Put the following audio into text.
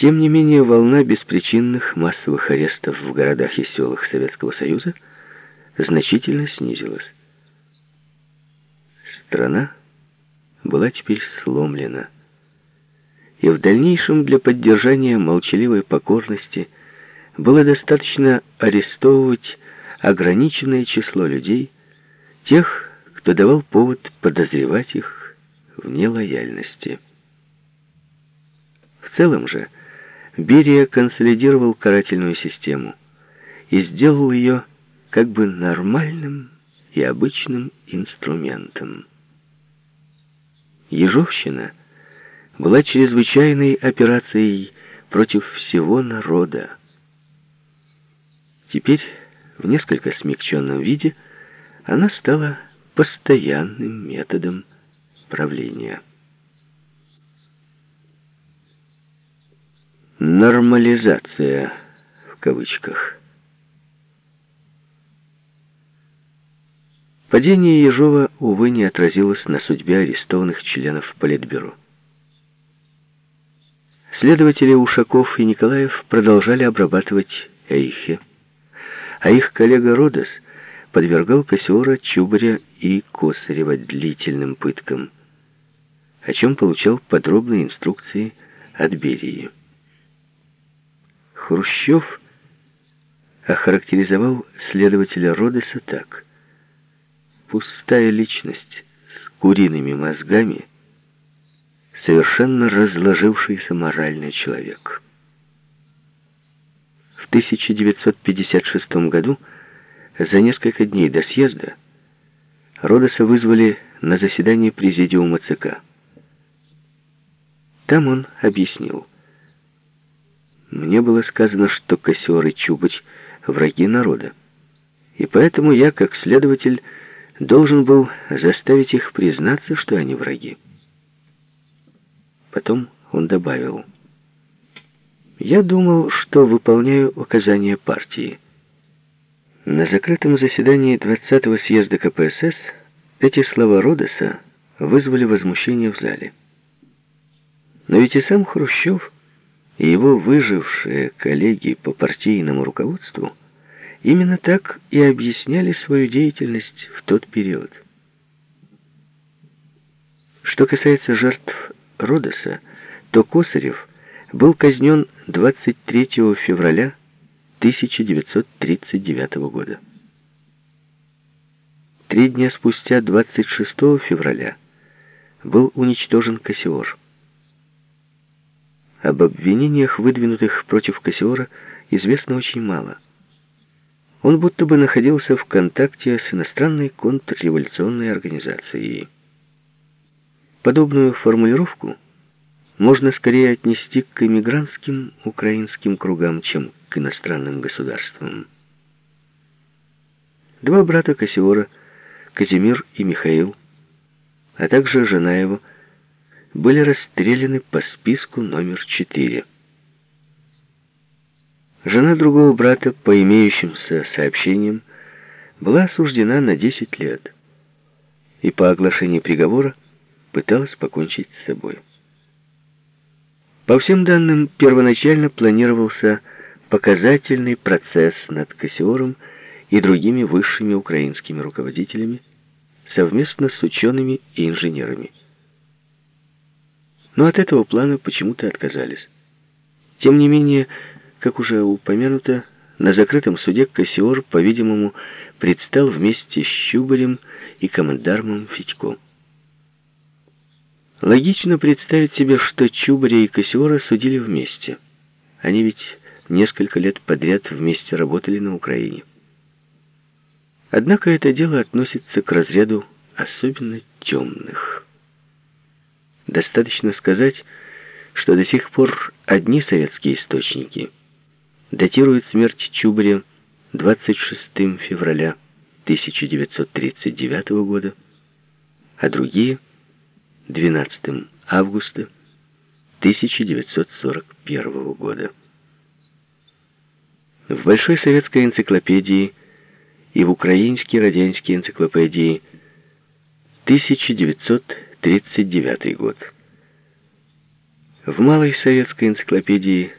Тем не менее, волна беспричинных массовых арестов в городах и селах Советского Союза значительно снизилась. Страна была теперь сломлена. И в дальнейшем для поддержания молчаливой покорности было достаточно арестовывать ограниченное число людей, тех, кто давал повод подозревать их в нелояльности. В целом же, Берия консолидировал карательную систему и сделал ее как бы нормальным и обычным инструментом. Ежовщина была чрезвычайной операцией против всего народа. Теперь, в несколько смягченном виде, она стала постоянным методом правления. «Нормализация» в кавычках. Падение Ежова, увы, не отразилось на судьбе арестованных членов Политбюро. Следователи Ушаков и Николаев продолжали обрабатывать Эйхе, а их коллега Родос подвергал Кассиора, Чубаря и Косарева длительным пыткам, о чем получал подробные инструкции от Берии. Хрущев охарактеризовал следователя Родеса так. «Пустая личность с куриными мозгами, совершенно разложившийся моральный человек». В 1956 году, за несколько дней до съезда, Родоса вызвали на заседание президиума ЦК. Там он объяснил – мне было сказано, что Кассиор и Чубыч — враги народа. И поэтому я, как следователь, должен был заставить их признаться, что они враги. Потом он добавил. Я думал, что выполняю указания партии. На закрытом заседании 20-го съезда КПСС эти слова Родоса вызвали возмущение в зале. Но ведь и сам Хрущев и его выжившие коллеги по партийному руководству именно так и объясняли свою деятельность в тот период. Что касается жертв Родоса, то Косарев был казнен 23 февраля 1939 года. Три дня спустя, 26 февраля, был уничтожен Кассиор. Об обвинениях, выдвинутых против Кассиора, известно очень мало. Он будто бы находился в контакте с иностранной контрреволюционной организацией. Подобную формулировку можно скорее отнести к эмигрантским украинским кругам, чем к иностранным государствам. Два брата Кассиора, Казимир и Михаил, а также жена его, были расстреляны по списку номер 4. Жена другого брата, по имеющимся сообщениям, была осуждена на 10 лет и по оглашении приговора пыталась покончить с собой. По всем данным, первоначально планировался показательный процесс над Кассиором и другими высшими украинскими руководителями совместно с учеными и инженерами но от этого плана почему-то отказались. Тем не менее, как уже упомянуто, на закрытом суде Кассиор, по-видимому, предстал вместе с Щубарем и командармом Федько. Логично представить себе, что Чубаря и Кассиора судили вместе. Они ведь несколько лет подряд вместе работали на Украине. Однако это дело относится к разряду особенно темных. Достаточно сказать, что до сих пор одни советские источники датируют смерть Чубаря 26 февраля 1939 года, а другие 12 августа 1941 года. В Большой советской энциклопедии и в Украинской радянской энциклопедии 1939 год. В Малой советской энциклопедии